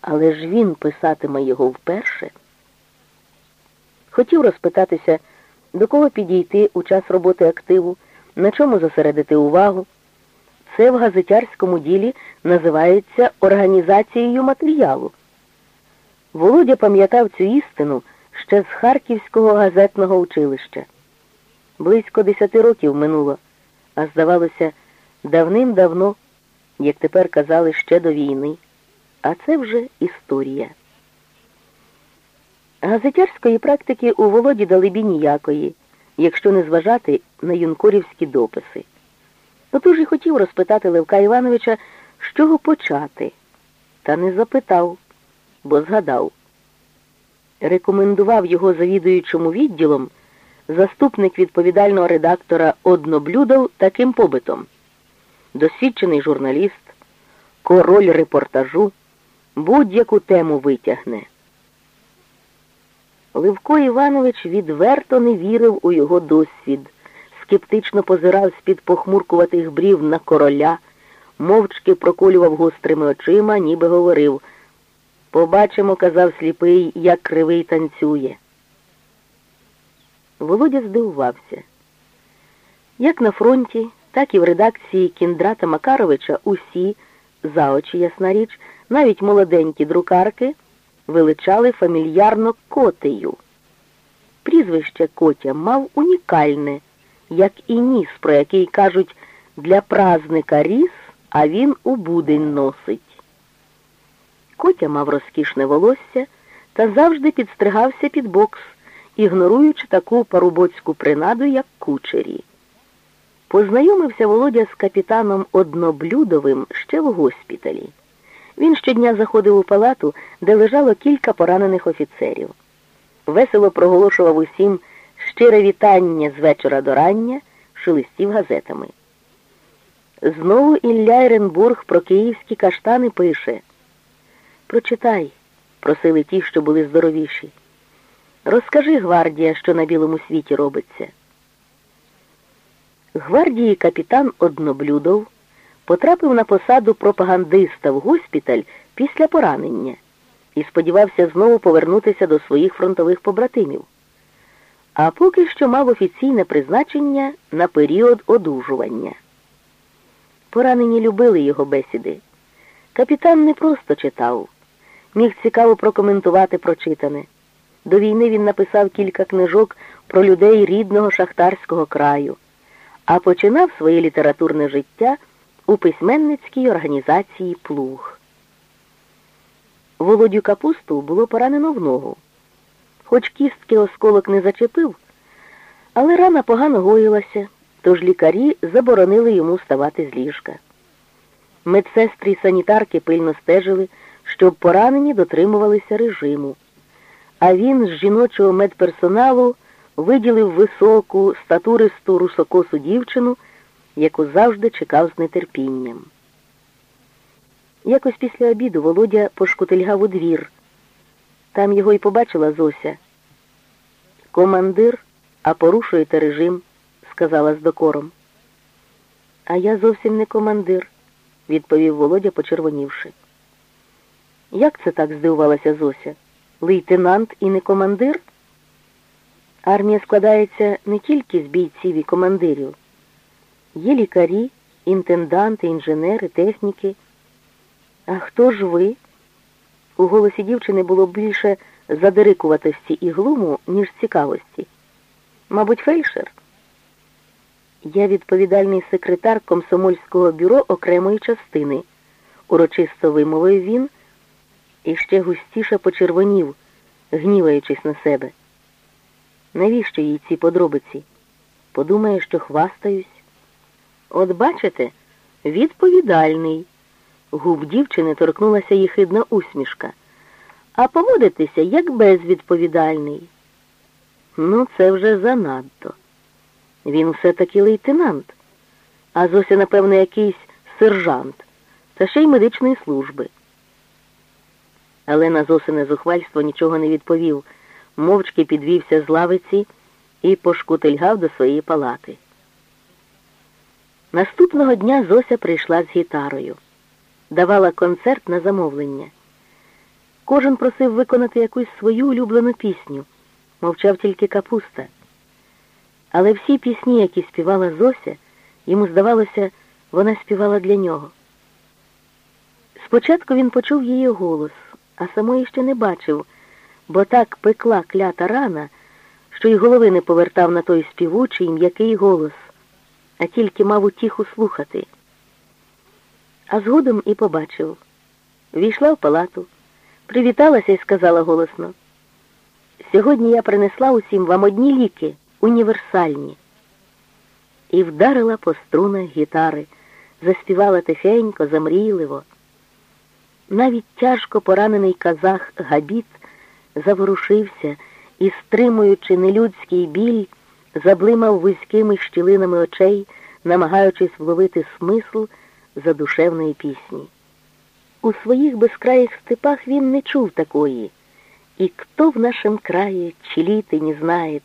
Але ж він писатиме його вперше. Хотів розпитатися, до кого підійти у час роботи активу, на чому зосередити увагу. Це в газетярському ділі називається організацією матеріалу. Володя пам'ятав цю істину ще з Харківського газетного училища. Близько десяти років минуло, а здавалося, давним-давно, як тепер казали, ще до війни. А це вже історія. Газетярської практики у Володі далебі ніякої, якщо не зважати на юнкорівські дописи. Отож і хотів розпитати Левка Івановича, з чого почати, та не запитав, бо згадав. Рекомендував його завідуючому відділом заступник відповідального редактора Одноблюдов таким побитом. Досвідчений журналіст, король репортажу, будь-яку тему витягне. Левко Іванович відверто не вірив у його досвід, скептично позирав з-під похмуркуватих брів на короля, мовчки проколював гострими очима, ніби говорив. Побачимо, казав сліпий, як кривий танцює. Володя здивувався. Як на фронті, так і в редакції Кіндрата Макаровича усі, за очі ясна річ, навіть молоденькі друкарки величали фамільярно котею. Прізвище Котя мав унікальне, як і ніс, про який кажуть, для празника ріс, а він у будень носить. Котя мав розкішне волосся та завжди підстригався під бокс, ігноруючи таку парубоцьку принаду, як кучері. Познайомився Володя з капітаном Одноблюдовим ще в госпіталі. Він щодня заходив у палату, де лежало кілька поранених офіцерів. Весело проголошував усім щире вітання з вечора до рання, шелестів газетами. Знову Ілля Еренбург про київські каштани пише. Прочитай, просили ті, що були здоровіші. Розкажи, гвардія, що на білому світі робиться. Гвардії капітан Одноблюдов потрапив на посаду пропагандиста в госпіталь після поранення і сподівався знову повернутися до своїх фронтових побратимів. А поки що мав офіційне призначення на період одужування. Поранені любили його бесіди. Капітан не просто читав, міг цікаво прокоментувати прочитане. До війни він написав кілька книжок про людей рідного шахтарського краю, а починав своє літературне життя у письменницькій організації Плуг. Володю капусту було поранено в ногу. Хоч кістки осколок не зачепив, але рана погано гоїлася, тож лікарі заборонили йому вставати з ліжка. Медсестри й санітарки пильно стежили, щоб поранені дотримувалися режиму. А він з жіночого медперсоналу виділив високу, статуристу русокосу дівчину, яку завжди чекав з нетерпінням. Якось після обіду Володя пошкутильгав у двір. Там його й побачила Зося. Командир, а порушуєте режим, сказала з докором. А я зовсім не командир, відповів Володя, почервонівши. Як це так здивувалася Зося? Лейтенант і не командир? Армія складається не тільки з бійців і командирів. Є лікарі, інтенданти, інженери, техніки. А хто ж ви? У голосі дівчини було більше задирикуватості і глуму, ніж цікавості. Мабуть, фельдшер? Я відповідальний секретар комсомольського бюро окремої частини, урочисто вимовив він і ще густіше почервонів, гніваючись на себе. Навіщо їй ці подробиці? Подумає, що хвастаюсь. От бачите, відповідальний. Губ дівчини торкнулася їхидна усмішка. А поводитися як безвідповідальний. Ну, це вже занадто. Він все-таки лейтенант, а Зося, напевно, якийсь сержант, та ще й медичної служби. Але на Зосине зухвальство нічого не відповів, мовчки підвівся з лавиці і пошкутильгав до своєї палати. Наступного дня Зося прийшла з гітарою, давала концерт на замовлення. Кожен просив виконати якусь свою улюблену пісню, мовчав тільки капуста. Але всі пісні, які співала Зося, йому здавалося, вона співала для нього. Спочатку він почув її голос, а самої ще не бачив, бо так пекла клята рана, що й голови не повертав на той співучий м'який голос, а тільки мав утіху слухати. А згодом і побачив. Війшла в палату, привіталася і сказала голосно. Сьогодні я принесла усім вам одні ліки, універсальні. І вдарила по струнах гітари, заспівала тихенько, замрійливо. Навіть тяжко поранений казах Габіт заворушився і, стримуючи нелюдський біль, заблимав вузькими щілинами очей, намагаючись вловити смисл задушевної пісні. У своїх безкраїх степах він не чув такої. І хто в нашем крае чіліти не знает,